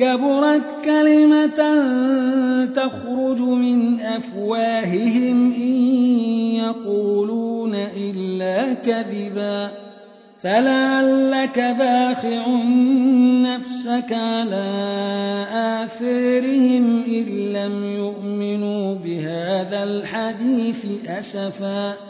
كبرت كلمة تخرج من أفواههم إن يقولون إلا كذبا. فلعلك باخع نفسك على آثارهم إن لم يؤمنوا بهذا الحديث أسفا.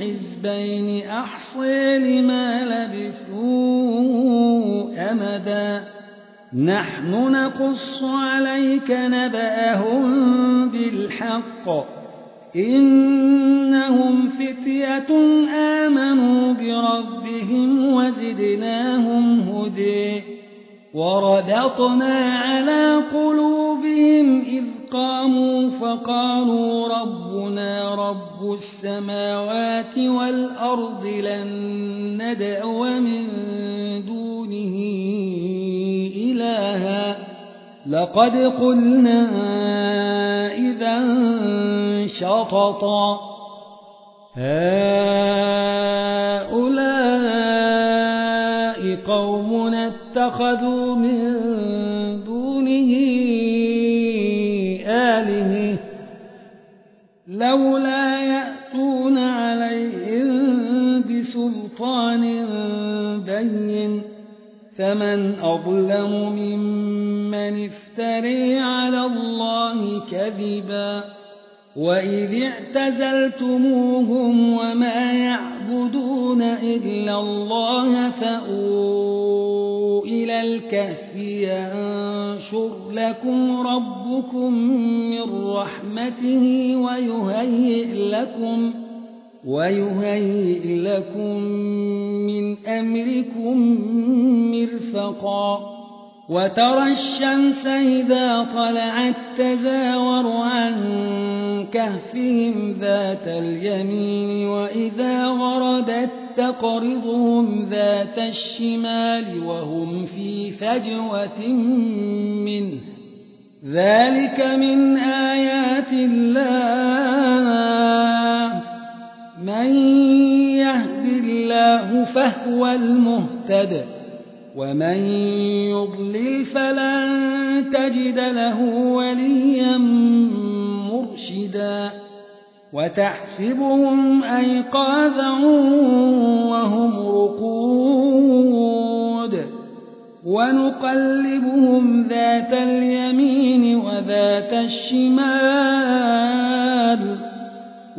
الحزبين أحصي لما لبثوا أمدا. نحن نقص عليك نبأهم بالحق. إنهم فتية آمنوا بربهم وزدناهم هدي وربطنا على قلوبهم إذ قاموا فقالوا ربنا رب السماوات والأرض لن ندعو من دونه إلها. لقد قلنا إذا شططا هؤلاء قومنا اتخذوا وترى الشمس إذا طلعت تزاور عن كهفهم ذات اليمين وإذا غردت تقرضهم ذات الشمال وهم في فجوة منه. ذلك من آيات الله. من يهد الله فهو المهتد. ومن يضلل فلن تجد له وليا مرشدا وتحسبهم أيقاظا وهم رقود ونقلبهم ذات اليمين وذات الشمال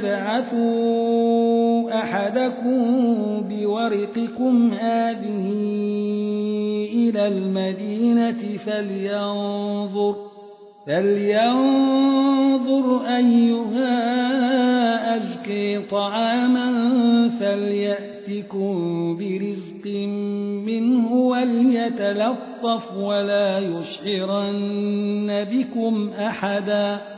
فابعثوا أحدكم بورقكم هذه إلى المدينة فلينظر فلينظر أيها أزكي طعاما فليأتكم برزق منه وليتلطف ولا يشعرن بكم أحدا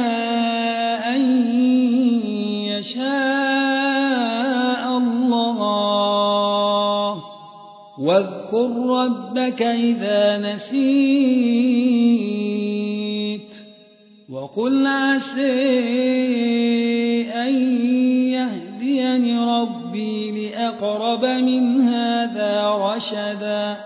واذكر ربك إذا نسيت وقل عسى أن يهديني ربي لأقرب من هذا رشدا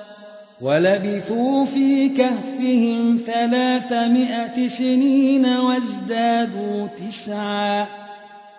ولبثوا في كهفهم ثلاثمائة سنين وازدادوا تسعا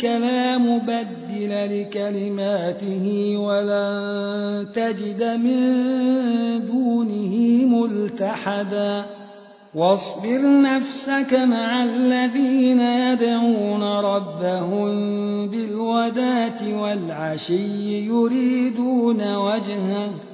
لا مبدل لكلماته ولن تجد من دونه ملتحدا. واصبر نفسك مع الذين يدعون ربهم بالوداه والعشي يريدون وجهه.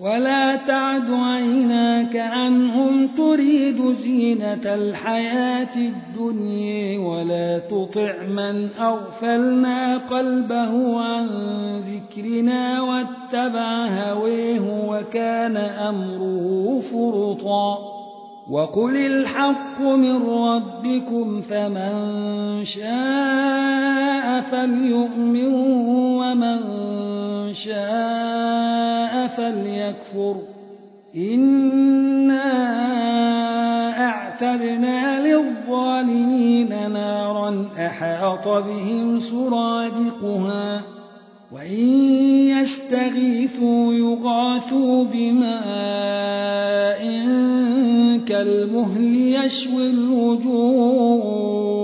ولا تعد عيناك عنهم تريد زينة الحياة الدنيا ولا تطع من أغفلنا قلبه عن ذكرنا واتبع هويه وكان أمره فرطا وقل الحق من ربكم فمن شاء فليؤمن ومن شاء فليكفر. إنا اعتدنا للظالمين نارا أحاط بهم سرادقها وإن يستغيثوا يغاثوا بماء كالمهل يشوي الوجوه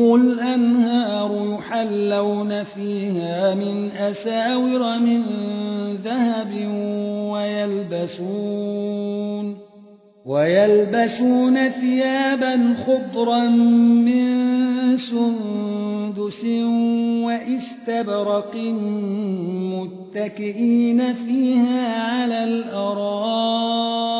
تحتهم الأنهار يحلون فيها من أساور من ذهب ويلبسون ويلبسون ثيابا خضرا من سندس وإستبرق متكئين فيها على الأرائك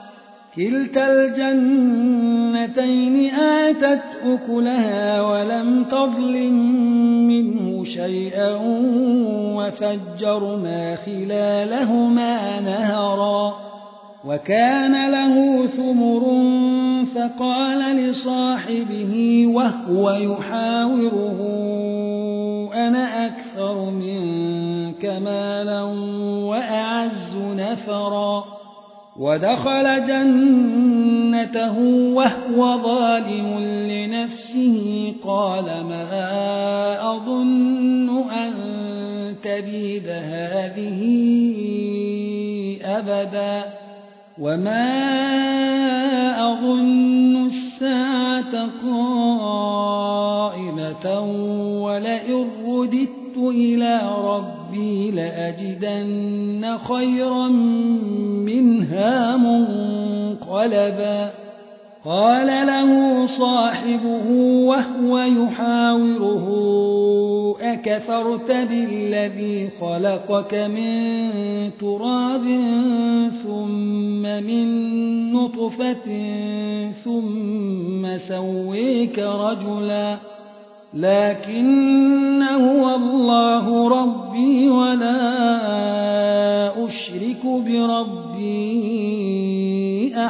كلتا الجنتين آتت أكلها ولم تظلم منه شيئا وفجرنا خلالهما نهرا وكان له ثمر فقال لصاحبه وهو يحاوره أنا أكثر منك مالا وأعز نفرا ودخل جنته وهو ظالم لنفسه. قال ما أظن أن تبيد هذه أبدا وما أظن الساعة قائمة ولئن رددت إلى ربي لأجدن خيرا منها منقلبا قال له صاحبه وهو يحاوره أكفرت بالذي خلقك من تراب ثم من نطفة ثم سويك رجلا. لكن هو الله ربي ولا أشرك بربي.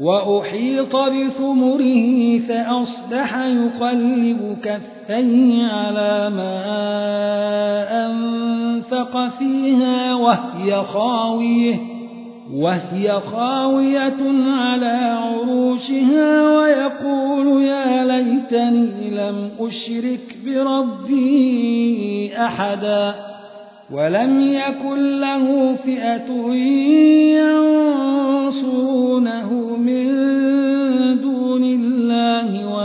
وأحيط بثمره فأصبح يقلب كفيه على ما أنفق فيها وهي خاوية وهي خاوية على عروشها ويقول يا ليتني لم أشرك بربي أحدا ولم يكن له فئة ينصرونه.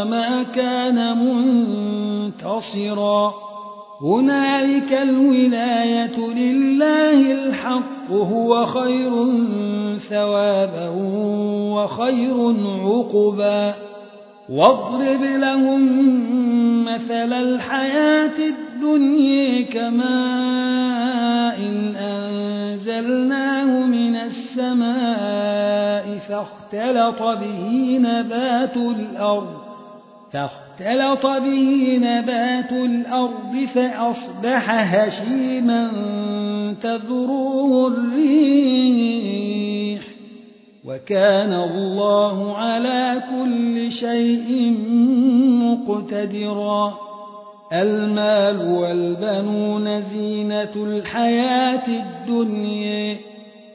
وما كان منتصرا. هنالك الولاية لله الحق هو خير ثوابا وخير عقبا. واضرب لهم مثل الحياة الدنيا كماء أنزلناه من السماء فاختلط به نبات الأرض. فاختلط به نبات الأرض فأصبح هشيما تذروه الريح وكان الله على كل شيء مقتدرا المال والبنون زينة الحياة الدنيا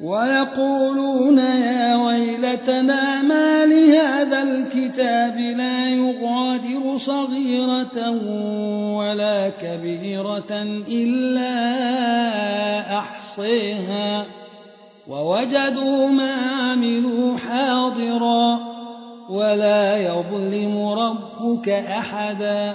ويقولون يا ويلتنا ما لهذا الكتاب لا يغادر صغيرة ولا كبيرة إلا أحصيها ووجدوا ما عملوا حاضرا ولا يظلم ربك أحدا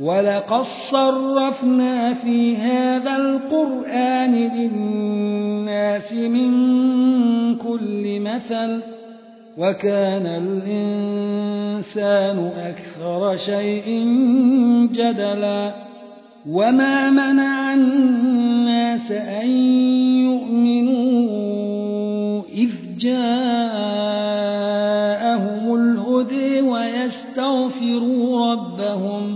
ولقد صرفنا في هذا القرآن للناس من كل مثل وكان الإنسان أكثر شيء جدلا وما منع الناس أن يؤمنوا إذ جاءهم الهدي ويستغفروا ربهم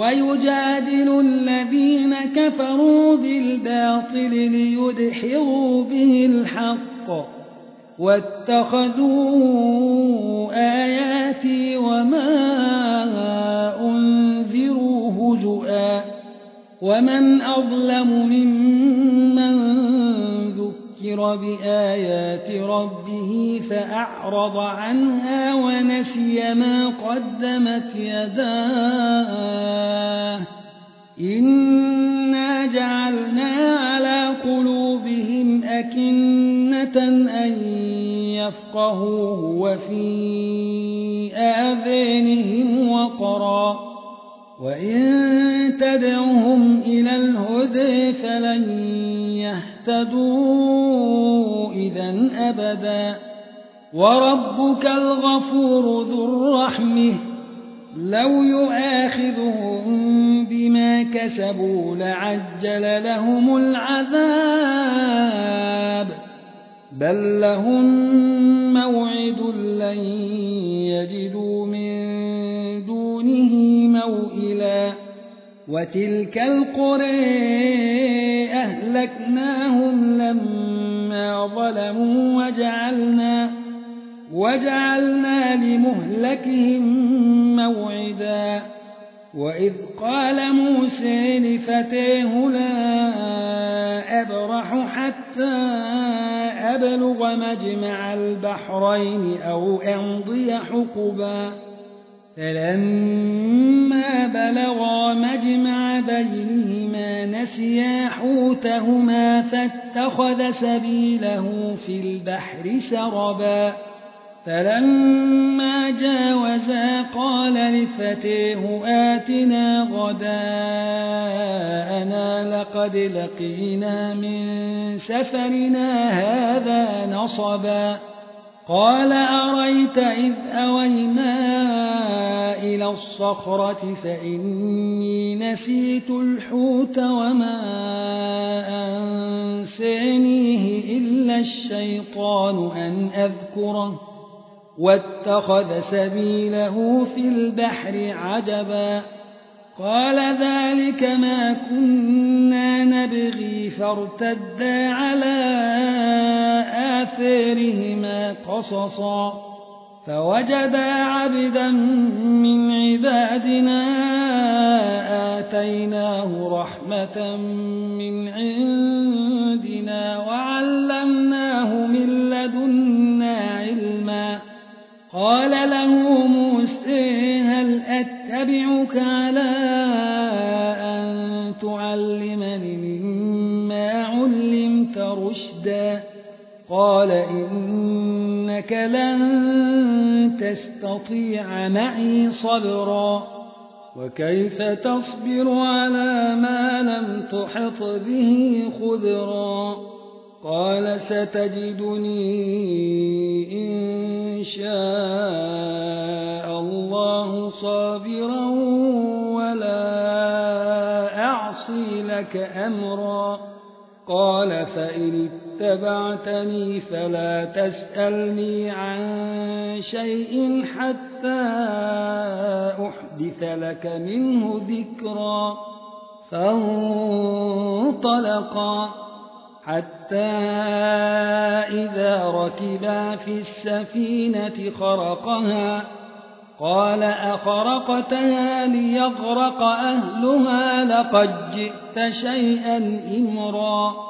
ويجادل الذين كفروا بالباطل ليدحضوا به الحق واتخذوا آياتي وما أنذروا هزؤا ومن أظلم ممن ذكر بآيات ربه فأعرض عنها ونسي ما قدمت يداه. إنا جعلنا على قلوبهم أكنة أن يفقهوه وفي آذانهم وقرا. وإن تدعهم إلى الهدى فلن يهتدوا إذا أبدا. وربك الغفور ذو الرحمة. لو يؤاخذهم بما كسبوا لعجل لهم العذاب. بل لهم موعد لن يجدوا من وتلك القرى أهلكناهم لما ظلموا وجعلنا وجعلنا لمهلكهم موعدا وإذ قال موسى لفتاه لا أبرح حتى أبلغ مجمع البحرين أو أمضي حقبا فلما بلغا مجمع بينهما نسيا حوتهما فاتخذ سبيله في البحر سربا. فلما جاوزا قال لفتيه آتنا غداءنا لقد لقينا من سفرنا هذا نصبا. قال أريت إذ أوينا إلى الصخرة فإني نسيت الحوت وما أنسانيه إلا الشيطان أن أذكره واتخذ سبيله في البحر عجبا قال ذلك ما كنا نبغي فارتدا على آثارهما قصصا. فوجدا عبدا من عبادنا آتيناه رحمة من عندنا وعلمناه معي صبرا. وكيف تصبر على ما لم تحط به خبرا؟ قال ستجدني إن شاء الله صابرا ولا أعصي لك أمرا. قال فإن اتبعتني فلا تسألني عن شيء حتى أحدث لك منه ذكرا فانطلقا حتى إذا ركبا في السفينة خرقها قال أخرقتها ليغرق أهلها لقد جئت شيئا إمرا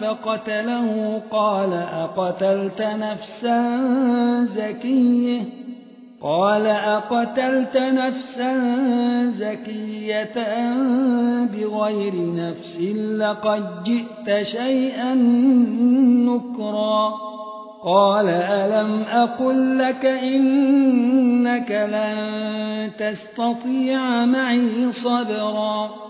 فقتله قال أقتلت نفسا زكية؟ قال أقتلت نفسا زكية بغير نفس لقد جئت شيئا نكرا. قال ألم أقل لك إنك لن تستطيع معي صبرا؟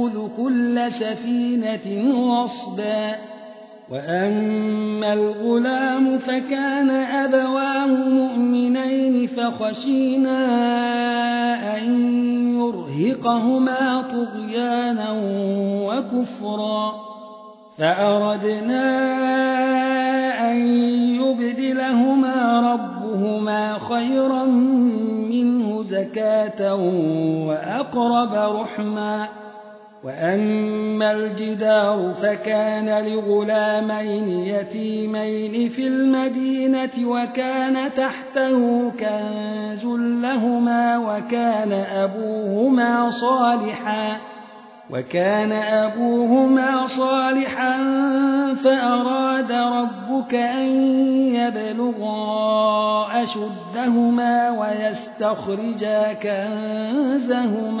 يأخذ كل سفينة غصبا. وأما الغلام فكان أبواه مؤمنين فخشينا أن يرهقهما طغيانا وكفرا. فأردنا أن يبدلهما ربهما خيرا منه زكاة وأقرب رحما. وأما الجدار فكان لغلامين يتيمين في المدينة وكان تحته كنز لهما وكان أبوهما صالحا وكان أبوهما صالحا فأراد ربك أن يبلغا أشدهما ويستخرجا كنزهما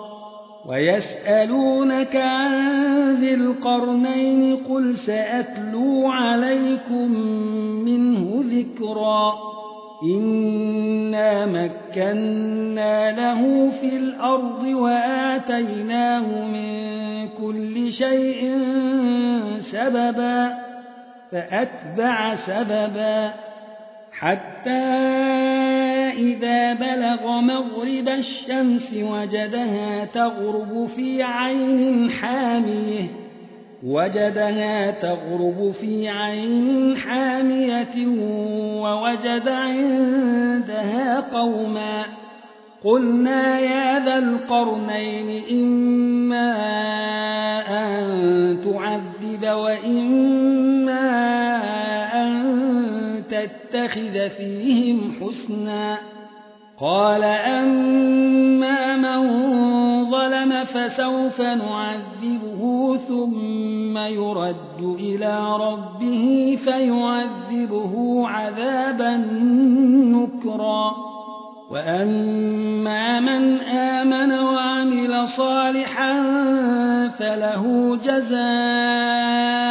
ويسألونك عن ذي القرنين قل سأتلو عليكم منه ذكرا إنا مكنا له في الأرض وآتيناه من كل شيء سببا فأتبع سببا حتى إذا بلغ مغرب الشمس وجدها تغرب في عين حامية وجدها تغرب في عين حامية ووجد عندها قوما. قلنا يا ذا القرنين إما أن تعذب وإما تتخذ فيهم حسنا. قال أما من ظلم فسوف نعذبه ثم يرد إلى ربه فيعذبه عذابا نكرا. وأما من آمن وعمل صالحا فله جزاء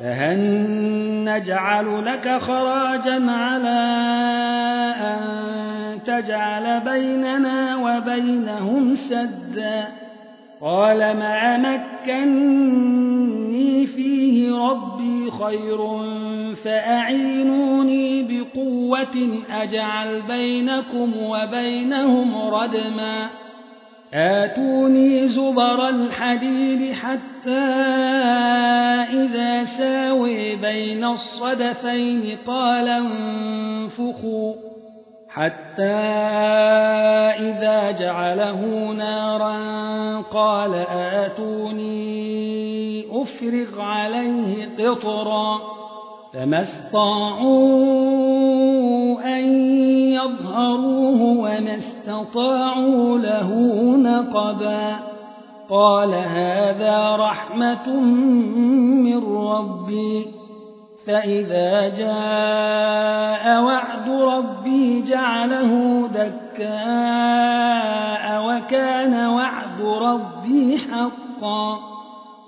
فهل نجعل لك خراجا على أن تجعل بيننا وبينهم سدا؟ قال ما مكني فيه ربي خير فأعينوني بقوة أجعل بينكم وبينهم ردما. آتوني زبر الحديد حتى إذا ساوي بين الصدفين قال انفخوا حتى إذا جعله نارا قال آتوني أفرغ عليه قطرا فما استطاعوا أن يظهروه وما استطاعوا له نقبا قال هذا رحمة من ربي فإذا جاء وعد ربي جعله دكاء وكان وعد ربي حقا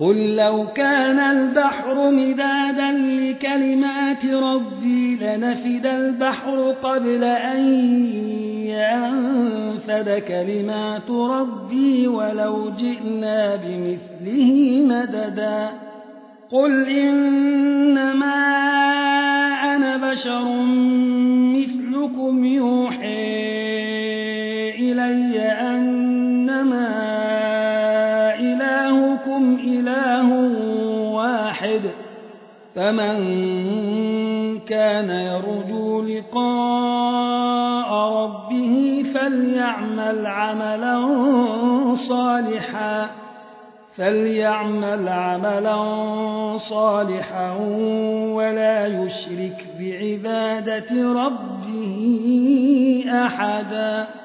قل لو كان البحر مدادا لكلمات ربي لنفد البحر قبل أن ينفد كلمات ربي ولو جئنا بمثله مددا قل إنما أنا بشر مثلكم يوحي إلي أنما فمن كان يرجو لقاء ربه فليعمل عملا صالحا فليعمل عملا صالحا ولا يشرك بعبادة ربه أحدا.